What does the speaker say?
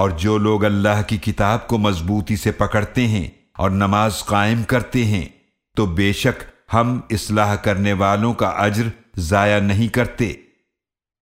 और जो लोग अल्लाह की किताब को मजबूती से पकड़ते हैं और नमाज़ कायम करते हैं तो बेशक हम इसलाह करने वालों का अज्र जाया नहीं करते।